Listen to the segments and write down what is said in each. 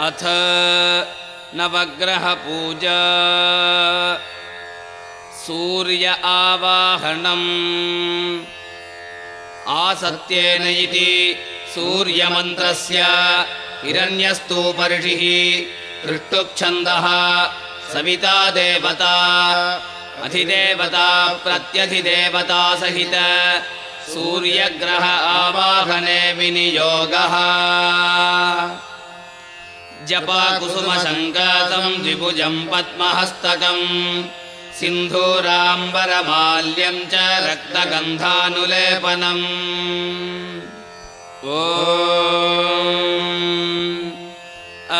अथ नवग्रहपूजा। सूर्य आवाहनम्। आसत्येन इति सूर्यमन्त्रस्य हिरण्यस्तूपर्षिः दृष्टुच्छन्दः सविता देवता अधिदेवता प्रत्यधिदेवता सहित सूर्यग्रह आवाहने विनियोगः जपाकुसुमशङ्कातम् द्विभुजम् पद्महस्तकम्। सिन्धूराम्बरमाल्यम् च रक्तगन्धानुलेपनम्। ओ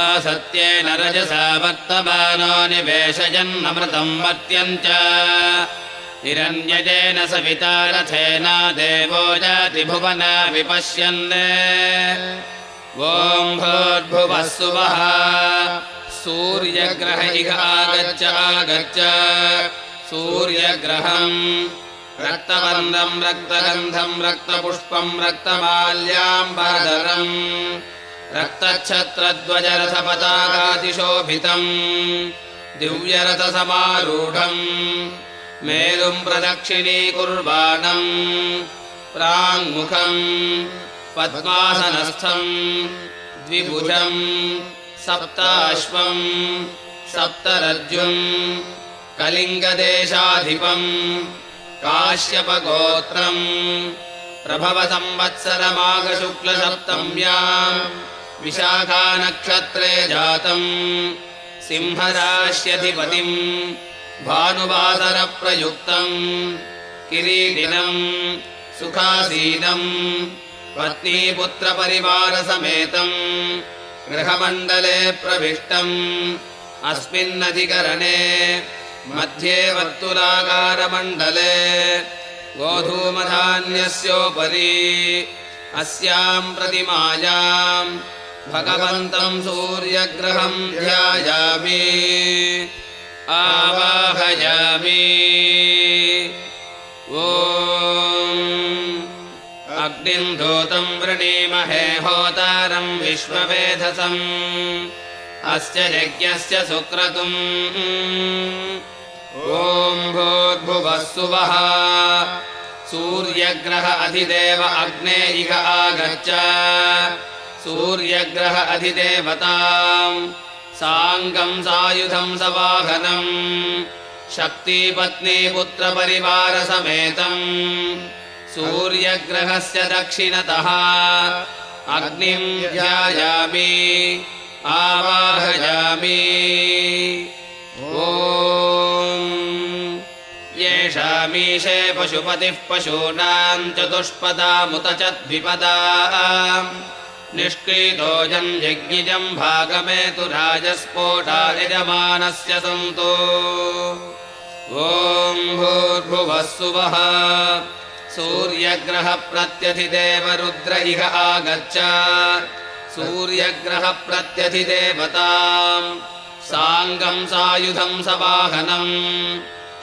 असत्येन रजसा वर्तमानो निवेशयन्नमृतम् मर्त्यम् च। हिरण्यजेन सविता रथेन देवो जाति भुवन विपश्यन् ॐ भूर्भुवः सुवः सूर्यग्रह इह आगच्छ आगच्छ। सूर्यग्रहम् रक्तवर्णम् रक्तगन्धम् रक्तपुष्पम् रक्तमाल्याम्बरधरम् रक्तच्छत्रध्वजरथपताकातिशोभितम् दिव्यरथसमारूढम्। मेलुम् प्रदक्षिणीकुर्वाणम् प्राङ्मुखम् पद्मासनस्थम् द्विभुजम् सप्ताश्वम् सप्तरज्जुम् कलिङ्गदेशाधिपम् काश्यपगोत्रम् प्रभवसंवत्सरमाघशुक्लसप्तम्याम् विशाखानक्षत्रे जातम् सिंहराश्यधिपतिम् भानुवासरप्रयुक्तम् किरीटिनम् सुखासीनम् पत्नीपुत्रपरिवारसमेतम् गृहमण्डले प्रविष्टम् अस्मिन्नधिकरणे मध्ये वर्तुलाकारमण्डले गोधूमधान्यस्योपरि अस्याम् प्रतिमायाम् भगवन्तम् सूर्यग्रहम् ध्यायामि। आवाहयामि। ओ अग्निम् धूतम् वृणीमहे होतारम् विश्ववेधसम् अस्य यज्ञस्य सुक्रतुम् ॐ भूर्भुवः सुवः। सूर्यग्रह अधिदेव अग्ने इह आगच्छ। सूर्यग्रह अधिदेवताम्। साङ्गम् सायुधम् सवाहनम्। शक्तिपत्नीपुत्रपरिवारसमेतम् सूर्यग्रहस्य दक्षिणतः। अग्निम् ध्यायामि आवाहयामि। ॐ। येषामीशे पशुपतिः च द्विपदा निष्क्रीतोजम् यज्ञिजम् भागमेतु राजस्फोटा यजमानस्य सन्तो। ॐ भूर्भुवः सुवः सूर्यग्रहप्रत्यधिदेव रुद्र इह आगच्छ। सूर्यग्रहप्रत्यधिदेवताम्। साङ्गम् सायुधम् सवाहनम्।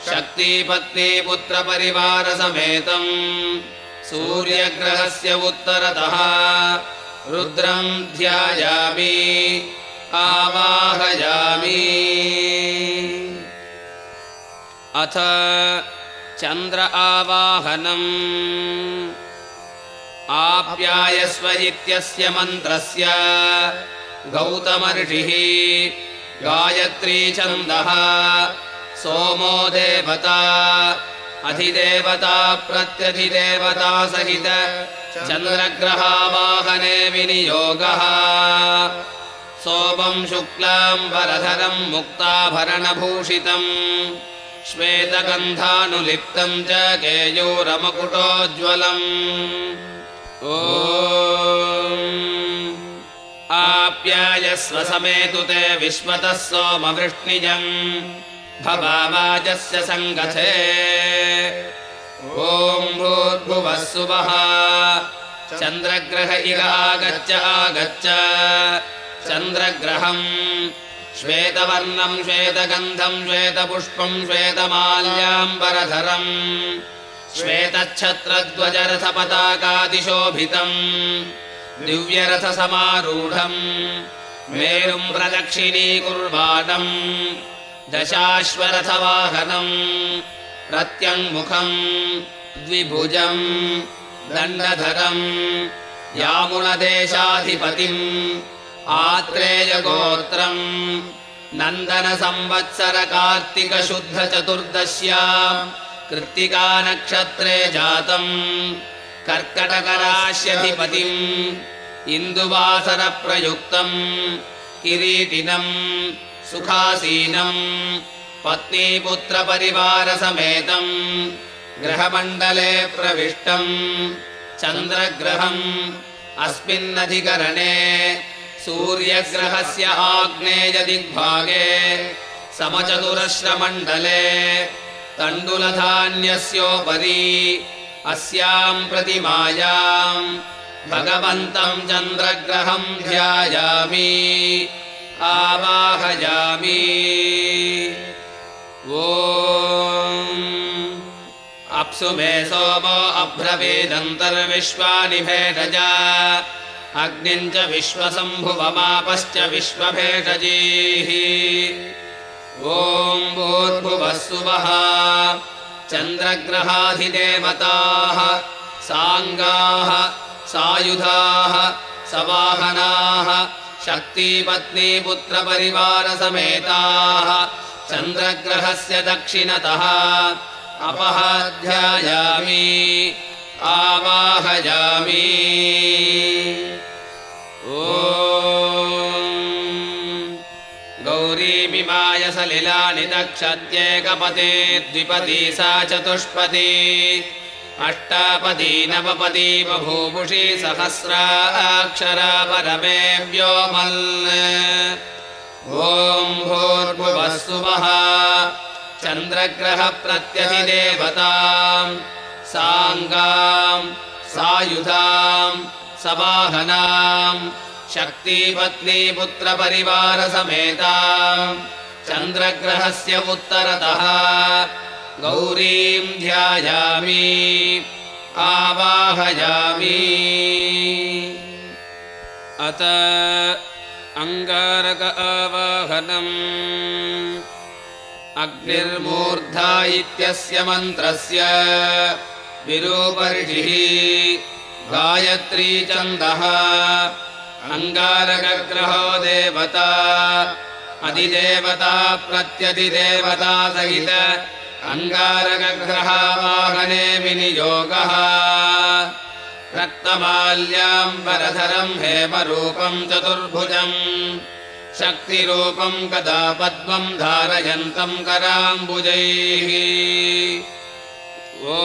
शक्तिपत्नीपुत्रपरिवारसमेतम्। सूर्यग्रहस्य उत्तरतः। रुद्रम् ध्यायामि। आवाहयामि। अथ चन्द्र आवाहनम्। आप्यायस्व इत्यस्य मन्त्रस्य गौतमर्षिः गायत्रीछन्दः सोमो देवता अधिदेवता प्रत्यधिदेवता सहित चन्द्रग्रहावाहने विनियोगः। सोमम् शुक्लाम्बरधरम् मुक्ताभरणभूषितम् श्वेतगन्धानुलिप्तम् च केयूरमकुटोज्ज्वलम्। ओ आप्यायस्व समेतु ते विश्वतः सोमवृष्णिजम्। भवावाजस्य सङ्गथे। ॐ भूर्भुवः सुवः। चन्द्रग्रह इह आगच्छ आगच्छ। चन्द्रग्रहम् श्वेतवर्णम् श्वेतगन्धम् श्वेतपुष्पम् श्वेतमाल्याम्बरधरम् श्वेतच्छत्रध्वजरथपताकादिशोभितम् दिव्यरथसमारूढम् मेरुम् प्रदक्षिणीकुर्वाणम् दशाश्वरथवाहनम् प्रत्यङ्मुखम् द्विभुजम् दण्डधरम् यामुनदेशाधिपतिम् आत्रेयगोत्रम् नन्दनसंवत्सरकार्तिकशुद्धचतुर्दश्या कृत्तिकानक्षत्रे जातम् कर्कटकराश्यधिपतिम् इन्दुवासरप्रयुक्तम् किरीटिनम् सुखासीनम् पत्नीपुत्रपरिवारसमेतम् ग्रहमण्डले प्रविष्टम् चन्द्रग्रहम् अस्मिन्नधिकरणे सूर्यग्रहस्य आग्नेयदिग्भागे समचतुरश्रमण्डले तण्डुलधान्यस्योपरि अस्याम् प्रतिमायाम् भगवन्तम् चन्द्रग्रहम् ध्यायामि आवाहयामि। ओ अप्सु मे सोमो अभ्रवेदन्तर्विश्वानि भेषजा अग्निम् च विश्वसम्भुवमापश्च विश्वभेषजीः। ॐ भूर्भुवः सुवः चन्द्रग्रहाधिदेवताः। साङ्गाः। सायुधाः। सवाहनाः। शक्तिपत्नीपुत्रपरिवारसमेताः। चन्द्रग्रहस्य दक्षिणतः। अपहाध्यायामि। आवाहयामि दक्षत्येकपते द्विपदी सा चतुष्पदी। अष्टापदी नवपदी बभूभुषी सहस्राक्षरा परमे व्योमल् ॐ भूर्भुवः सुवः चन्द्रग्रहप्रत्यधिदेवताम् साङ्गाम् सायुधाम् सवाहनाम् शक्तिपत्नीपुत्रपरिवारसमेताम् चन्द्रग्रहस्य उत्तरतः। गौरीम् ध्यायामि आवाहयामि। अत अङ्गारक आवाहनम्। अग्निर्मूर्धा इत्यस्य मन्त्रस्य विरूपर्षिः गायत्री चन्दः। अङ्गारकग्रहो देवता अधिदेवता प्रत्यधिदेवता सहित अङ्गारकग्रहावाहने विनियोगः। रक्तमाल्याम्बरधरम् हेमरूपम् चतुर्भुजम्। शक्तिरूपम् कदा पद्मम् धारयन्तम् कराम्बुजैः ओ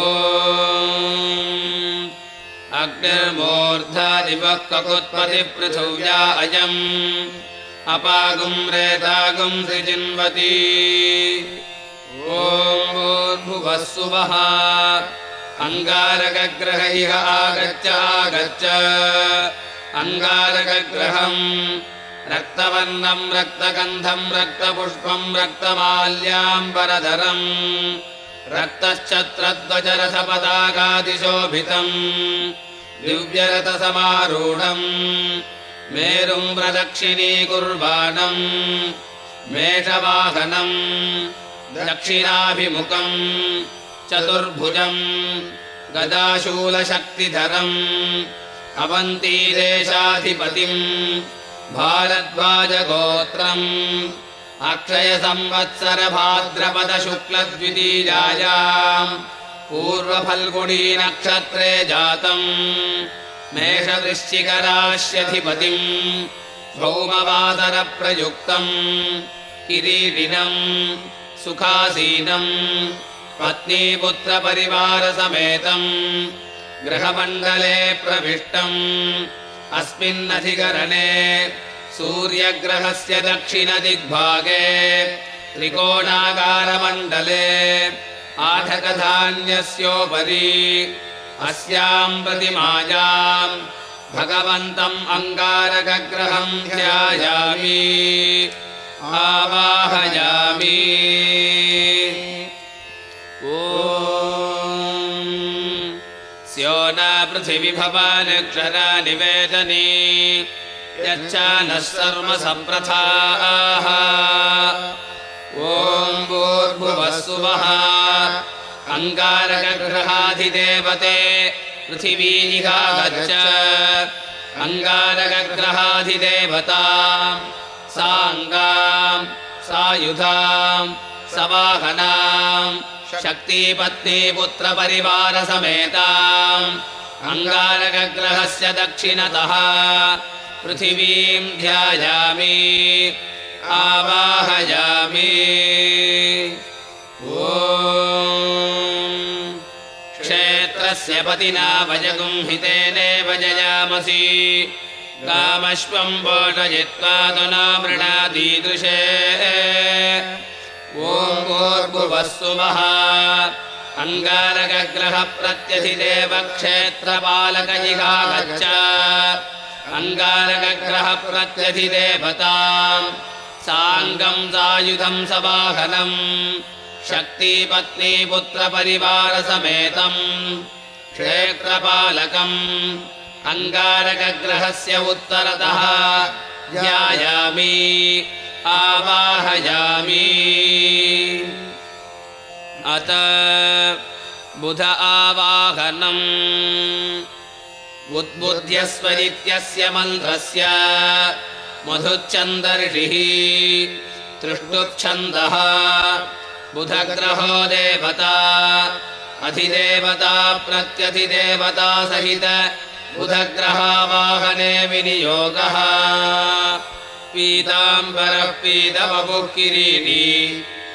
अग्निर्मूर्धादिवः ककुत्पतिपृथिव्या अयम् रेतागुम् सृजिन्वती। सुवः। अङ्गारकग्रह इह आगच्छ। आगच्छ अङ्गारकग्रहम् रक्तवर्णम् रक्तगन्धम् रक्तपुष्पम् रक्तमाल्याम्बरधरम् रक्तश्चत्रध्वजरथपदागादिशोभितम् दिव्यरथसमारूढम् मेरुम् प्रदक्षिणीकुर्वाणम् मेषवाहनम् दक्षिणाभिमुखम् चतुर्भुजम् गदाशूलशक्तिधरम् अवन्तीदेशाधिपतिम् भारद्वाजगोत्रम् अक्षयसंवत्सरभाद्रपदशुक्लद्वितीयायाम् पूर्वफल्गुणी नक्षत्रे जातम् मेषवृश्चिकराश्यधिपतिम् भौमवादरप्रयुक्तम् किरीटिनम् सुखासीनम् पत्नीपुत्रपरिवारसमेतम् गृहमण्डले प्रविष्टम् अस्मिन्नधिकरणे सूर्यग्रहस्य दक्षिणदिग्भागे त्रिकोणाकारमण्डले आठकधान्यस्योपरि अस्याम् प्रतिमायाम् भगवन्तम् अङ्गारकग्रहम् ध्यायामि। आवाहयामि। स्यो न पृथिविभवानक्षरा निवेदनी यच्चानः सर्वसप्रथाः ॐ भूर्भुवस्सुवः अङ्गारकग्रहाधिदेवते पृथिवीनिहा गच्छ अङ्गारकग्रहाधिदेवता। साङ्गाम् सायुधाम् सवाहनाम् शक्तिपत्नीपुत्रपरिवारसमेताम्। अङ्गारकग्रहस्य दक्षिणतः पृथिवीम् ध्यायामि आवाहयामि। ओ क्षेत्रस्य पतिना वजगुंहितेनेव जयामसि कामश्वम् वोटयित्वा तु नामृणादीदृशे ॐ भूर्भुवस्सुवः अङ्गारकग्रहप्रत्यधिदेवक्षेत्रपालकयिहा गच्छ अङ्गारकग्रहप्रत्यधिदेवताम्। साङ्गम् सायुधम् सवाहनम् शक्तिपत्नीपुत्रपरिवारसमेतम् क्षेत्रपालकम्। अङ्गारकग्रहस्य उत्तरतः ध्यायामि आवाहयामि। अत बुध आवाहनम्। उद्बुध्यस्वरित्यस्य मन्त्रस्य मधुच्छन्दर्षिः तृष्टुच्छन्दः। बुधग्रहो देवता अधिदेवता प्रत्यधिदेवता सहित बुधग्रहावाहने विनियोगः। पीताम्बरः पीतवपुः किरीटी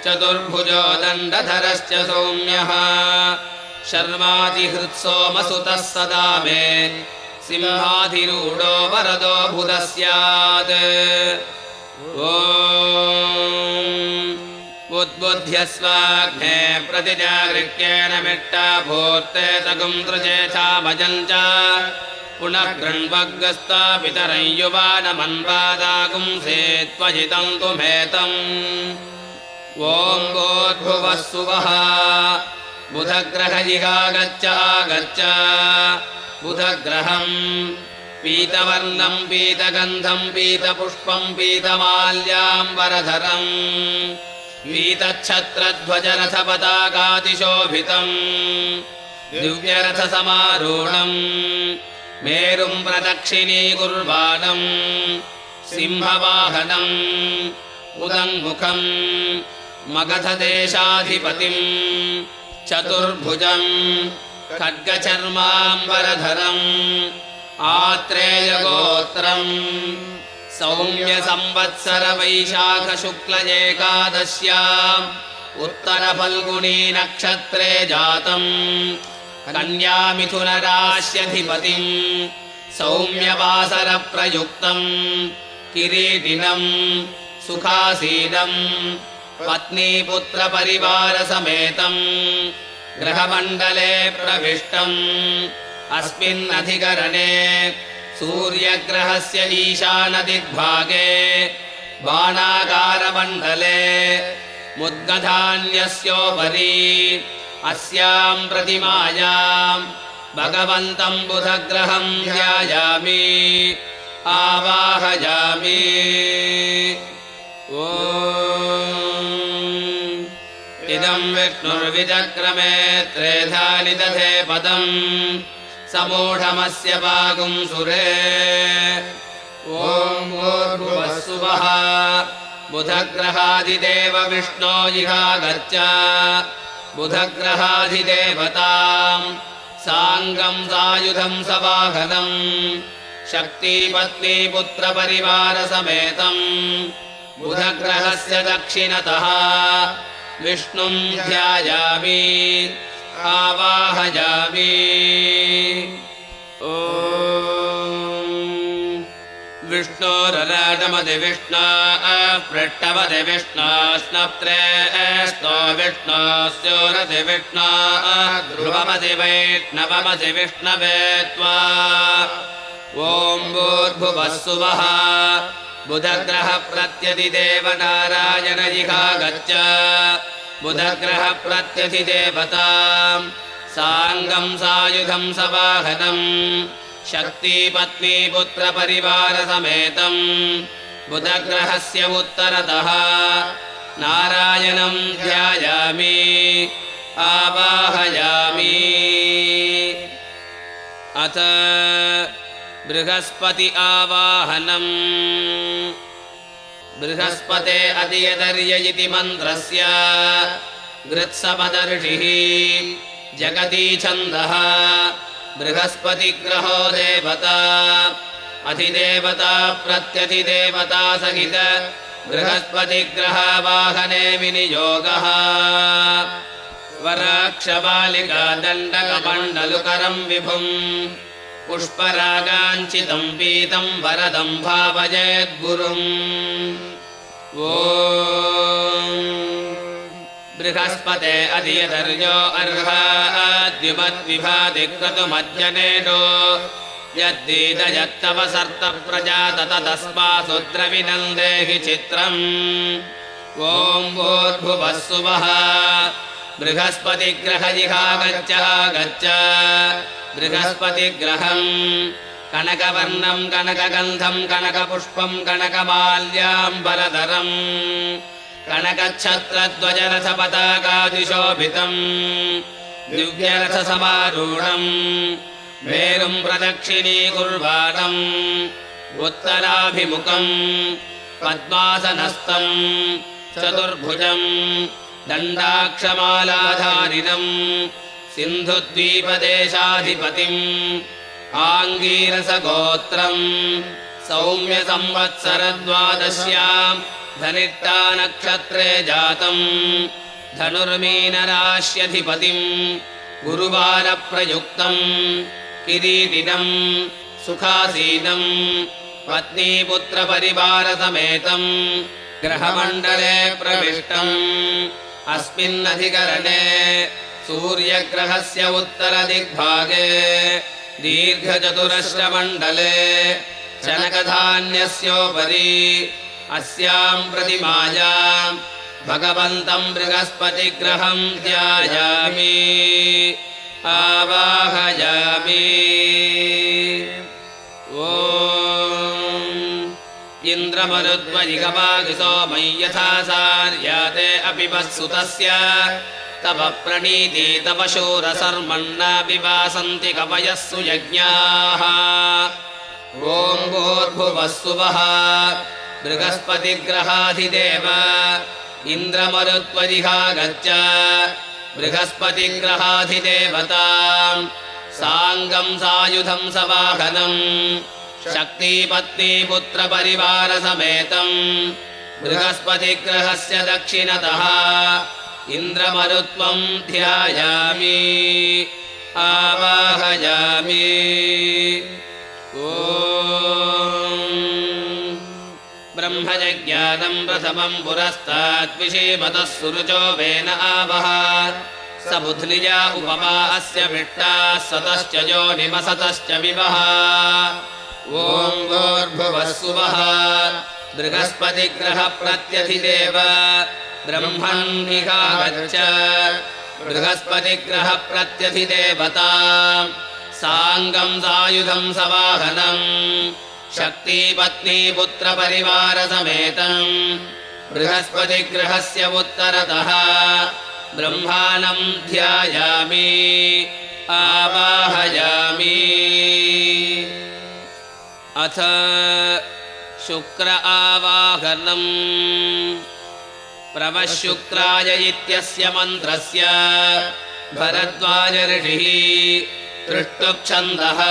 चतुर्भुजो दण्डधरश्च सौम्यः। शर्मादिहृत्सोमसुतः सदा मे सिंहाधिरूढो वरदो बुधः स्यात्। ॐ उद्बुध्यस्वाग्ने प्रतिजागृह्येण मिट्टा भूर्ते सगुम् दृजेथामजम् च। पुनः गृण्वग्रस्तापितरं युवानमन्वादागुंसे त्वजितम् तु मेतम् ॐ गोद्भुवः सुवः। बुधग्रहजिहागच्छ आगच्छ बुधग्रहम् पीतवर्णम् पीतगन्धम् पीतपुष्पम् पीतमाल्याम्बरधरम् पीतच्छत्रध्वजरथपताकातिशोभितम् दिव्यरथसमारूढम्। मेरुम् प्रदक्षिणीकुर्वाणम् सिंहवाहनम्। उदङ्मुखम्। मगधदेशाधिपतिम्। चतुर्भुजम्। खड्गचर्माम्बरधरम्। आत्रेयगोत्रम् सौम्यसंवत्सरवैशाखशुक्ल एकादश्याम् उत्तरफल्गुणी नक्षत्रे जातम्। कन्यामिथुनराश्यधिपतिम्। सौम्यवासरप्रयुक्तम्। किरीटिनम्। सुखासीनम् पत्नीपुत्रपरिवारसमेतम्। गृहमण्डले प्रविष्टम्। अस्मिन्नधिकरणे सूर्यग्रहस्य ईशानदिग्भागे बाणाकारमण्डले मुद्गधान्यस्योपरि अस्याम् प्रतिमायाम् भगवन्तम् बुधग्रहम् ध्यायामि आवाहयामि। ओ इदम् विष्णुर्विचक्रमे त्रेधानि दधे पदम् समूढमस्य पागुम् सुरे। ॐ भूर्भुवस्सुवः। बुधग्रहाधिदेव विष्णो जिहागच्छ बुधग्रहाधिदेवताम्। साङ्गम् सायुधम् सवाहनम् शक्तिपत्नीपुत्रपरिवारसमेतम् बुधग्रहस्य दक्षिणतः। विष्णुम् ध्यायामि आवाहयामि। ओ विष्णोरलाटमति विष्णा पृष्ठवति विष्णा स्नप्त्रे स्तो विष्णास्योरति विष्णा ध्रुवमति वैष्णवमति विष्णवे त्वा। ॐ भूर्भुवः सुवः बुधग्रहप्रत्यधिदेवनारायणजिहा गच्छ बुधग्रहप्रत्यधिदेवताम्। साङ्गम् सायुधम् सवाहनम्। शक्तिपत्नीपुत्रपरिवारसमेतम्। बुधग्रहस्य उत्तरतः। नारायणम् ध्यायामि। आवाहयामि। अथ बृहस्पति आवाहनम् बृहस्पते अधियदर्य इति मन्त्रस्य। गृत्सपदर्षिः जगती छन्दः। बृहस्पतिग्रहो देवता। अधिदेवता प्रत्यधिदेवता सहित। बृहस्पतिग्रहवाहने विनियोगः। वराक्षबालिका दण्डकमण्डलुकरम् विभुम्। पुष्परागाञ्चितम् पीतम् वरदम् भावयेद्गुरुम् बृहस्पते अधियदर्यो अर्हाद्युमद्विभादिक्रतुमज्जनेनो यद्दीदयत्तव सर्तप्रजात तस्मासुद्रविनन्देहि चित्रम्। ॐ वोर्भुवः सुवः बृहस्पतिग्रहजिहागच्छ गच्छ बृहस्पतिग्रहम् कनकवर्णम् कनकगन्धम् कनकपुष्पम् कनकमाल्याम्बरधरम् कनकच्छत्रध्वजरथपताकादिशोभितम्। दिव्यरथसमारूढम् मेरुम् प्रदक्षिणीकुर्वाणम् उत्तराभिमुखम्। पद्मासनस्तम्। चतुर्भुजम्। दण्डाक्षमालाधारिणम्। सिन्धुद्वीपदेशाधिपतिम् आङ्गीरसगोत्रम्। सौम्यसंवत्सरद्वादश्याम् धनिष्ठानक्षत्रे जातम्। धनुर्मीनराश्यधिपतिम् गुरुवारप्रयुक्तम्। किरीटिनम् सुखासीनम् पत्नीपुत्रपरिवारसमेतम् ग्रहमण्डले प्रविष्टम्। अस्मिन्नधिकरणे सूर्यग्रहस्य उत्तरदिग्भागे दीर्घचतुरश्रमण्डले चनकधान्यस्योपरि अस्याम् प्रतिमायाम् भगवन्तम् बृहस्पतिग्रहम् ध्यायामि। आवाहयामि। ओ इन्द्रमरुद्वयिगमागिसो मयि यथा सार्याते अपि वत्सुतस्य तव प्रणीति तव शूरसर्मण्णा विवासन्ति कवयः सुयज्ञाः ॐ भूर्भुवः सुवः बृहस्पतिग्रहाधिदेव इन्द्रमरुत्वदिहा गच्छ बृहस्पतिग्रहाधिदेवता। साङ्गम् सायुधम् सवाहनम् शक्तिपत्नीपुत्रपरिवारसमेतम् बृहस्पतिग्रहस्य दक्षिणतः इन्द्रमरुत्वम् ध्यायामि आवाहयामि। ब्रह्मजज्ञानम् प्रथमम् पुरस्ताद्विषीमतः सुरुचो वेन आवह। स बुध्निजा उपमा अस्य भिट्टाः सतश्च यो निमसतश्च विवः ॐ गोर्भुवः सुवः बृहस्पतिग्रहप्रत्यधिदेव। ब्रह्मन्निहागच्छ बृहस्पतिग्रहप्रत्यधिदेवता। साङ्गम् सायुधम् सवाहनम् शक्तिपत्नीपुत्रपरिवारसमेतम् बृहस्पतिग्रहस्य उत्तरतः। ब्रह्माणम् ध्यायामि। आवाहयामि। अथ शुक्र आवाहनम् प्रवशुक्राय इत्यस्य मन्त्रस्य भरद्वाजऋषिः तृष्टुप्छन्दः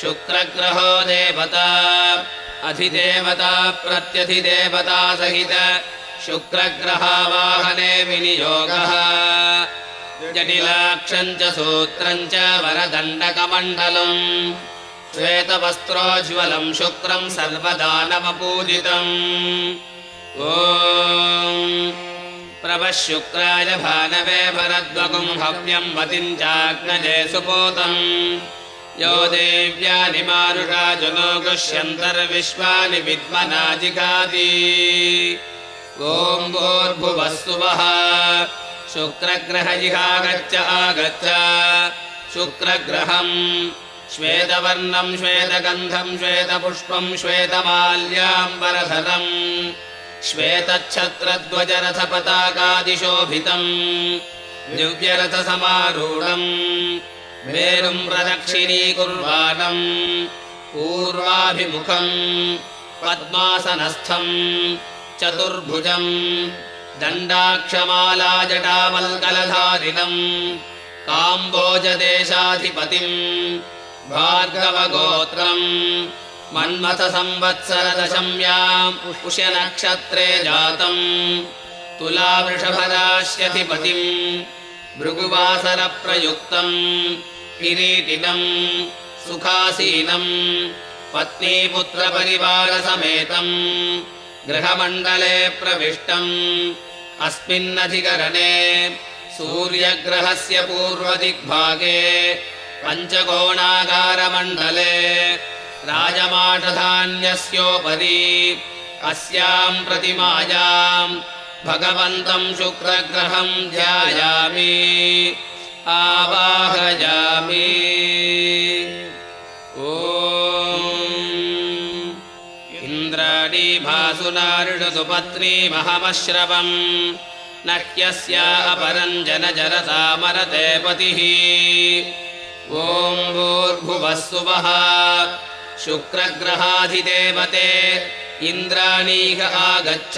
शुक्रग्रहो देवता अधिदेवता प्रत्यधिदेवता सहित शुक्रग्रहावाहने विनियोगः। जटिलाक्षम् च सूत्रम् च वरदण्डकमण्डलम् श्वेतवस्त्रोज्ज्वलम् शुक्रम् सर्वदानवपूजितम्। ॐ प्रभः शुक्राय भानवे भरद्वगुम् हव्यम् वतिम् चाग्नजे सुपोतम्। यो देव्यानि मारुषाजनो गुष्यन्तर्विश्वानि विद्मनाजिगाति ॐ भूर्भुवः सुवः शुक्रग्रह इहागच्छ आगच्छ। शुक्रग्रहम् श्वेतवर्णम् श्वेतगन्धम् श्वेतपुष्पम् श्वेतमाल्याम्बरधरम् श्वेतच्छत्रध्वजरथपताकादिशोभितम्। दिव्यरथसमारूढम्। मेरुम् प्रदक्षिणीकुर्वाणम्। पूर्वाभिमुखम्। पद्मासनस्थम्। चतुर्भुजम्। दण्डाक्षमालाजटामल्कलधारिणम्। काम्बोजदेशाधिपतिम् भार्गवगोत्रम्। मन्मथसंवत्सरदशम्याम् पुष्यनक्षत्रे जातम्। तुलावृषभराश्यधिपतिम् भृगुवासरप्रयुक्तम्। किरीटिनम् सुखासीनम्। पत्नीपुत्रपरिवारसमेतम्। गृहमण्डले प्रविष्टम्। अस्मिन्नधिकरणे सूर्यग्रहस्य पूर्वदिग्भागे पञ्चकोणागारमण्डले राजमाटधान्यस्योपरि अस्याम् प्रतिमायाम् भगवन्तम् शुक्रग्रहम् ध्यायामि आवाहयामि। ओ इन्द्राणी भासुनारिषुपत्नीमहमश्रवम् न ह्यस्या अपरम् जनजरतामरते पतिः ॐ भूर्भुवः सुवः शुक्रग्रहाधिदेवते इन्द्राणीह आगच्छ।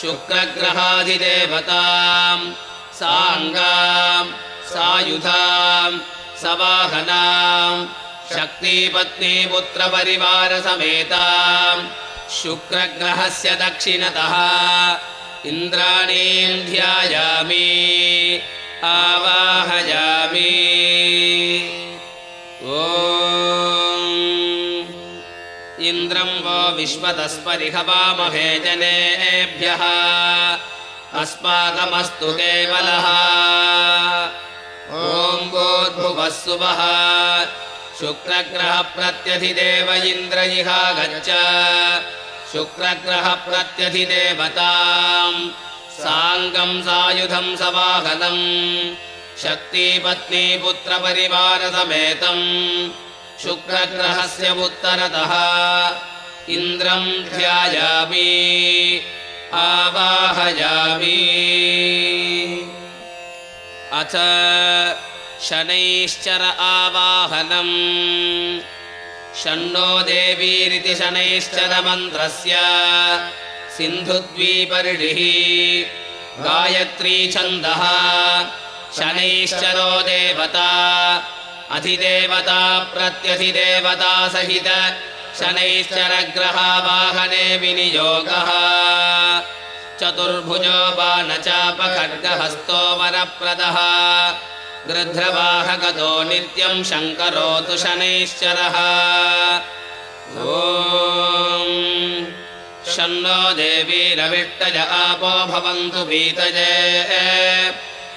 शुक्रग्रहाधिदेवताम् साङ्गाम् सायुधाम् सवाहनाम् शक्तिपत्नीपुत्रपरिवारसमेताम् शुक्रग्रहस्य दक्षिणतः इन्द्राणीम् ध्यायामि आवाहयामि। ओ इन्द्रम् वो विश्वतस्परिहवामहे जनेभ्यः अस्माकमस्तु केवलः। ॐ भूर्भुवः सुवः शुक्रग्रहप्रत्यधिदेव इन्द्र इहागच्छ। शुक्रग्रहप्रत्यधिदेवताम् साङ्गम् सायुधम् सवाहनम् शक्तिपत्नीपुत्रपरिवारसमेतम् शुक्रग्रहस्य उत्तरतः इन्द्रम् ध्यायामि आवाहयामि। अथ शनैश्चर आवाहनम् षण्णो देवीरिति शनैश्चरमन्त्रस्य सिन्धुद्वीपरिडिः गायत्री छन्दः शनैश्चरो देवता अधिदेवता प्रत्यधिदेवता सहित शनैश्चरग्रहावाहने विनियोगः। चतुर्भुजो बाणचापखड्गहस्तो वरप्रदः। गृध्रवाहगतो नित्यम् शङ्करोतु शनैश्चरः। ॐ शन्नो देवीरविष्टज आपो भवन्तु पीतजे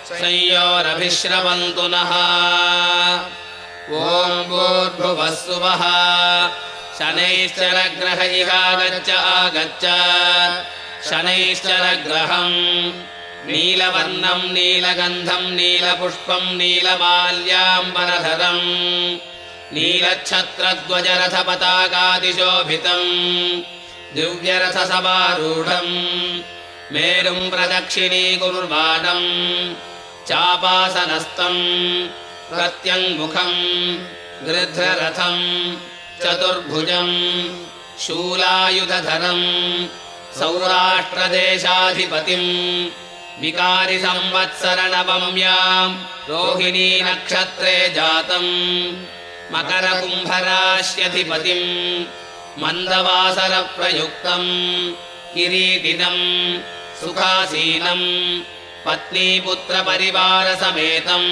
संयोरभिश्रवन्तु नः। ॐ भूर्भुवः सुवः शनैश्चरग्रह इहागच्छ आगच्छ। शनैश्चरग्रहम्। नीलवर्णम् नीलगन्धम् नीलपुष्पम् नीलमाल्याम्बरधरम् नीलच्छत्रध्वजरथपताकादिशोभितम् दिव्यरथसमारूढम् मेरुम् प्रदक्षिणीकुर्वाणम् चापासनस्तम्। प्रत्यङ्मुखम्। गृध्ररथम्। चतुर्भुजम्। शूलायुधधरम्। सौराष्ट्रदेशाधिपतिम्। विकारि संवत्सरनवम्याम् रोहिणी नक्षत्रे जातम्। मकरकुम्भराश्यधिपतिम् मन्दवासरप्रयुक्तम् किरीटिनम् सुखासीनम् पत्नीपुत्रपरिवारसमेतम्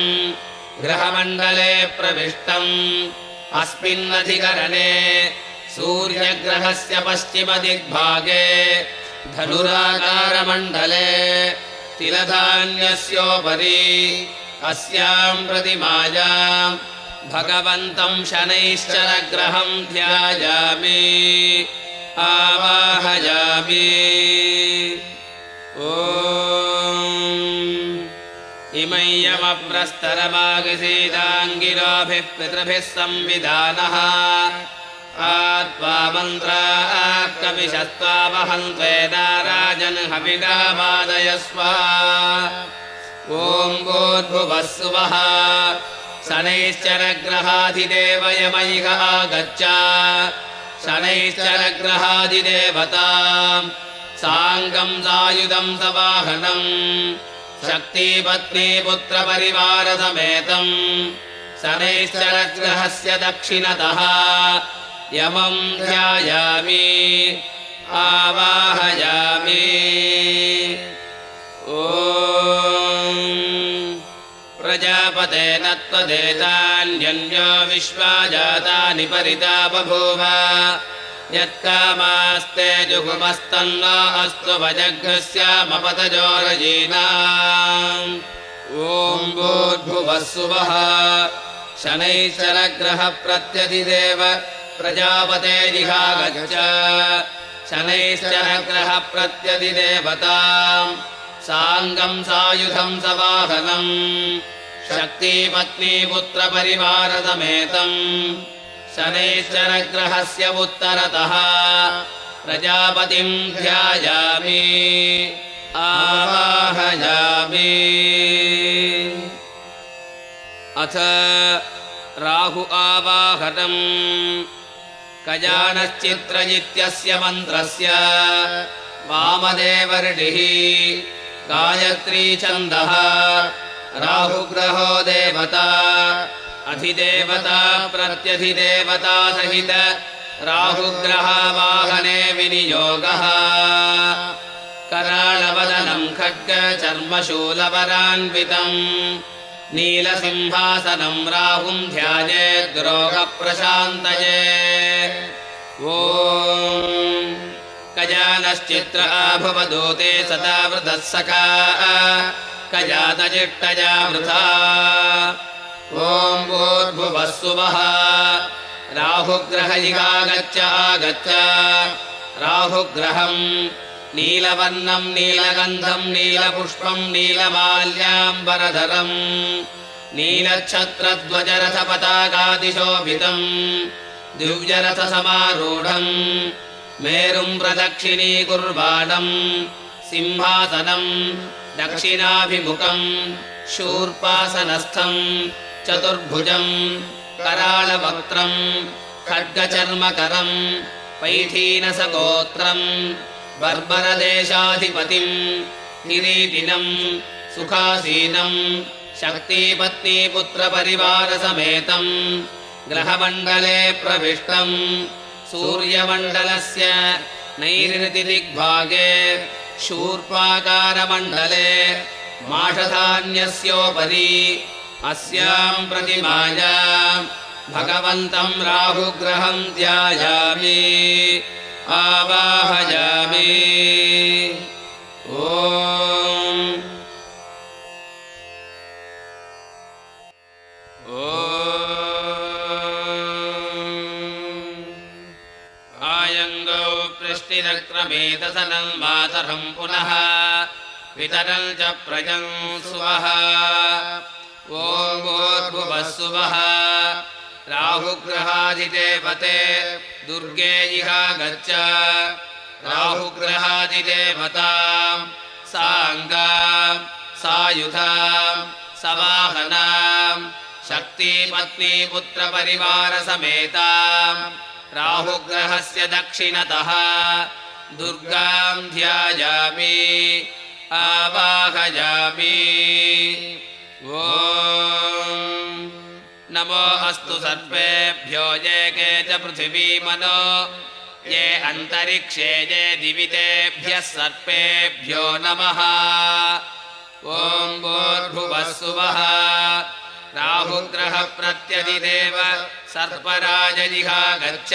गृहमण्डले प्रविष्टम्। अस्मिन्नधिकरणे सूर्यग्रहस्य पश्चिमदिग्भागे धनुराकारमण्डले तिलधान्यस्योपरि अस्याम् प्रतिमायाम् शनैश्चरग्रहम् ध्यायामि आवाहयामि। ॐ इमय्यमप्रस्तरमागसीदाङ्गिराभिः पितृभिः संविधानः। आत्वा मन्त्रा कविशस्त्वावहं त्वेदाराजन् हविगामादयस्व ॐ गोद्भुवः सुवः शनैश्चरग्रहाधिदेवयमयिह आगच्छ। शनैश्चरग्रहाधिदेवताम्। साङ्गम् सायुधम् सवाहनम् शक्तिपत्नी पुत्रपरिवारसमेतम् शनैश्चरग्रहस्य दक्षिणतः। यमम् ध्यायामि। आवाहयामि। ओ प्रजापतेन त्वदेतान्यन्यो विश्वा जातानि परिता बभूव। यत्कामास्ते जुगुमस्तन्न अस्तु वजघ्रस्यामपतजोरजीना ॐ भूर्भुवः सुवः शनैश्चरग्रहप्रत्यधिदेव प्रजापते जिहागच्छ शनैश्चरग्रहप्रत्यधिदेवताम् साङ्गम् सायुधम् सवाहनम् शक्तिपत्नीपुत्रपरिवारसमेतम्। शनैश्चरग्रहस्य उत्तरतः प्रजापतिम् ध्यायामि। आवाहयामि। अथ राहु आवाहनम्। कजानश्चित्रजित्यस्य मन्त्रस्य वामदेवर्डिः गायत्रीछन्दः राहुग्रहो देवता। अधिदेवता प्रत्यधिदेवता सहित राहुग्रहावाहने विनियोगः। कराळवदनम् खड्गचर्मशूलवरान्वितम् नीलसिंहासनम् राहुम् ध्यायेद्रोगप्रशान्तये ओ कजानश्चित्र आभवदूते सदा वृतः सखा। कजातजिष्टजा वृथा। ॐ भूर्भुवः सुवः। राहुग्रहयिगागच्छ आगच्छ। राहुग्रहम् नीलवर्णम् नीलगन्धम् नीलपुष्पम् नीलमाल्याम्बरधरम् नीलच्छत्रध्वजरथपताकादिशोभितम्। दिव्यरथसमारूढम् मेरुम् प्रदक्षिणीकुर्वाणम् सिंहासनम् दक्षिणाभिमुखम् शूर्पासनस्थम् चतुर्भुजम् कराळवक्त्रम् खड्गचर्मकरम् पैथीनसगोत्रम् बर्बरदेशाधिपतिम् किरीटिनम् सुखासीनम् शक्तिपत्नीपुत्रपरिवारसमेतम् ग्रहमण्डले प्रविष्टम् सूर्यमण्डलस्य नैरृतिदिग्भागे शूर्पाकारमण्डले माषधान्यस्योपरि अस्याम् प्रतिमायाम् भगवन्तम् ध्यायामि आवाहयामि। ॐ पृष्टिरक्रमेतसनम् मातरम् पुनः पितरम् च प्रजम् सुवः। ॐ गोर्भुवः सुवः राहुग्रहादिदेवते दुर्गे इहा गच्छ। राहुग्रहादिदेवताम् साङ्गाम् सायुधाम् सवाहनाम् शक्तिपत्नीपुत्रपरिवारसमेताम् राहुग्रहस्य दक्षिणतः दुर्गाम् ध्यायामि आवाहयामि। ॐ नमो अस्तु सर्वेभ्यो ये के च पृथिवीमनो ये अन्तरिक्षे ये दिवितेभ्यः सर्पेभ्यो नमः। ॐ भूर्भुवः सुवः राहुग्रहप्रत्यधिदेव सर्पराजजिहा गच्छ।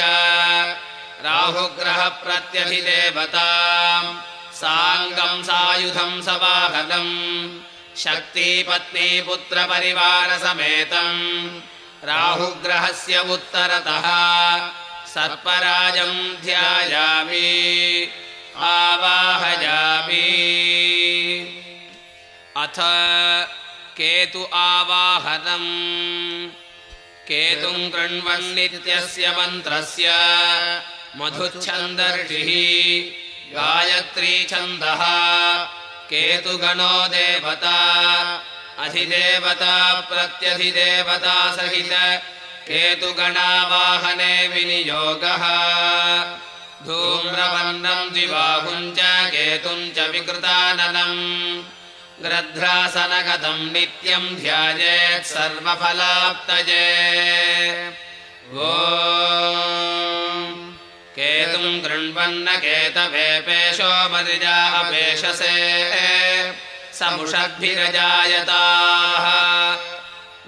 राहुग्रहप्रत्यधिदेवताम् साङ्गम् सायुधम् सवाहनम् शक्तिपत्नीपुत्रपरिवारसमेतम् राहुग्रहस्य उत्तरतः सर्पराजम् ध्यायामि। आवाहयामि। अथ केतु आवाहनम्। केतुम् कृण्वन्नित्यस्य मन्त्रस्य मधुच्छन्दर्षिः गायत्री छन्दः। केतुगणो देवता। अधिदेवता प्रत्यधिदेवता सहित। केतुगणावाहने विनियोगः। धूम्रवर्णम् द्विबाहुम् च केतुम् च विकृताननम् ग्रध्रासनगतम् नित्यम् ध्यायेत् सर्वफलाप्तये। वो केतुम् कृण्वन्न केतवेपेशो मरिजापेशसे समुषद्भिरजायताः।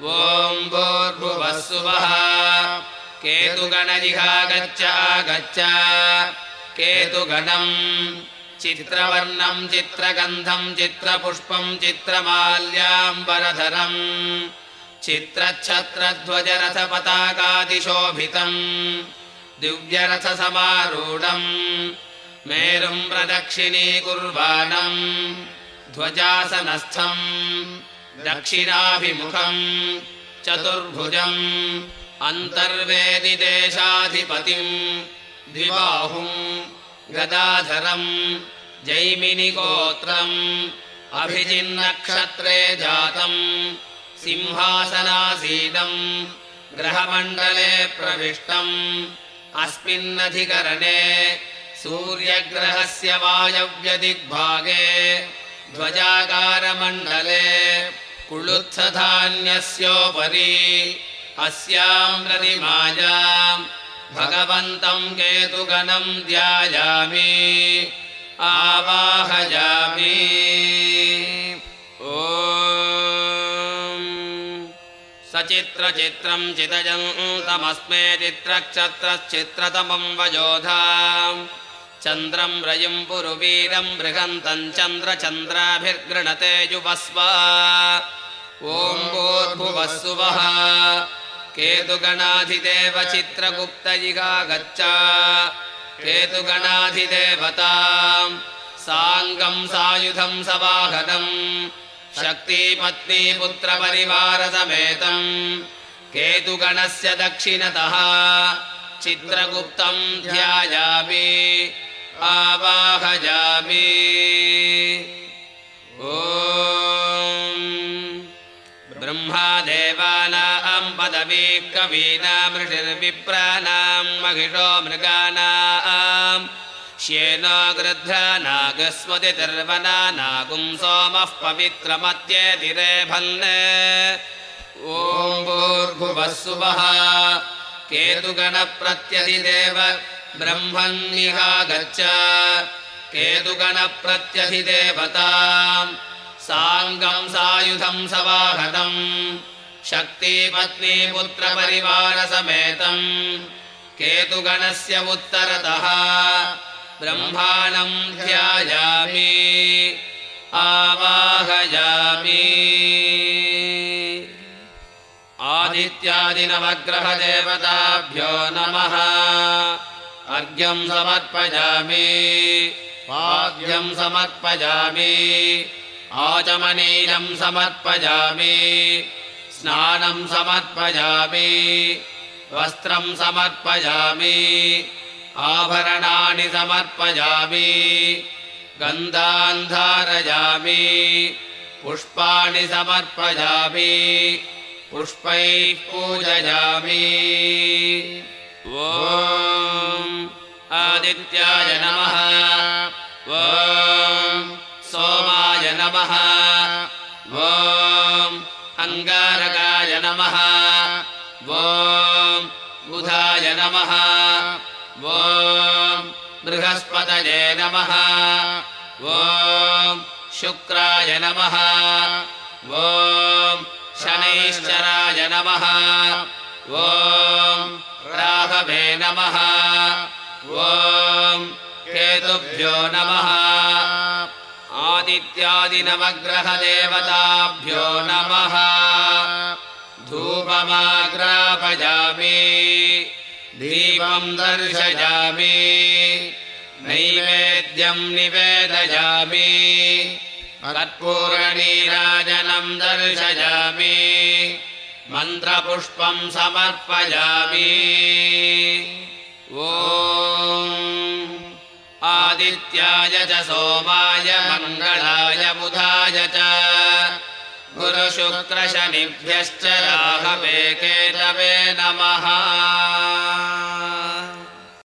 ॐ भूर्भुवः सुवः केतुगणजिहागच्छ आगच्छ केतुगणम् चित्रवर्णम् चित्रगन्धम् चित्रपुष्पम् चित्रमाल्याम्बरधरम् चित्रच्छत्रध्वजरथपताकादिशोभितम्। दिव्यरथसमारूढम्। मेरुम् प्रदक्षिणीकुर्वाणम् ध्वजासनस्थम्। दक्षिणाभिमुखम्। चतुर्भुजम्। अन्तर्वेदिदेशाधिपतिम् द्विबाहुम् गदाधरम् जैमिनिगोत्रम् अभिजिन्नक्षत्रे जातम् सिंहासनासीदम् ग्रहमण्डले प्रविष्टम् अस्मिन्नधिकरणे सूर्यग्रहस्य वायव्यदिग्भागे ध्वजाकारमण्डले कुळुत्सधान्यस्योपरि अस्याम् प्रतिमायाम् भगवन्तम् केतुगणम् ध्यायामि आवाहयामि। ओ सचित्रचित्रम् चितजम् तमस्मे चित्रक्षत्रश्चित्रतमम् वयोधा चन्द्रम् रयिम् पुरुवीरम् बृहन्तम् चन्द्रचन्द्राभिर्गृणते युवस्व। ॐ भूर्भुवः सुवः केतुगणाधिदेव चित्रगुप्तयिगा गच्छ केतुगणाधिदेवता साङ्गम् सायुधम् सवाहनम् शक्तिपत्नीपुत्रपरिवारसमेतम् केतुगणस्य दक्षिणतः चित्रगुप्तम् ध्यायामि आवाहयामि। ओ ब्रह्मादेवानाम् पदवी कवीनामृषिर्विप्राणाम् महिषो मृगाणाम्। श्येनो गृध्रा नागस्मतिर्वना नागुम् सोमः पवित्रमत्येतिरे भन् ॐ भूर्भुवः सुवः केतुगणप्रत्यधिदेव ब्रह्मन्निहागच्छ। केतुगणप्रत्यधिदेवताम् साङ्गम् सायुधम् सवाहनम् शक्तिपत्नीपुत्रपरिवारसमेतम्। केतुगणस्य उत्तरतः ब्रह्माणम् ध्यायामि आवाहयामि। आदित्यादिनवग्रहदेवताभ्यो नमः अर्घ्यम् समर्पयामि पाद्यम् समर्पयामि आचमनीयम् समर्पयामि। स्नानम् समर्पयामि। वस्त्रम् समर्पयामि। आभरणानि समर्पयामि। गन्धान् धारयामि। पुष्पाणि समर्पयामि। पुष्पैः पूजयामि। ॐ आदित्याय नमः नमः। ॐ अङ्गारकाय नमः। ॐ बुधाय नमः। ॐ बृहस्पतये नमः। ॐ शुक्राय नमः। ॐ शनैश्चराय नमः। ॐ राघवे नमः। ॐ केतुभ्यो नमः आदित्यादिनवग्रहदेवताभ्यो नमः धूपमाग्रापयामि दीपम् दर्शयामि नैवेद्यम् निवेदयामि तत्पूरणीराजनम् दर्शयामि मन्त्रपुष्पम् समर्पयामि ओ आदित्याय च सोमाय मङ्गलाय बुधाय च। गुरुशुक्रशनिभ्यश्च राहवे केतवे नमः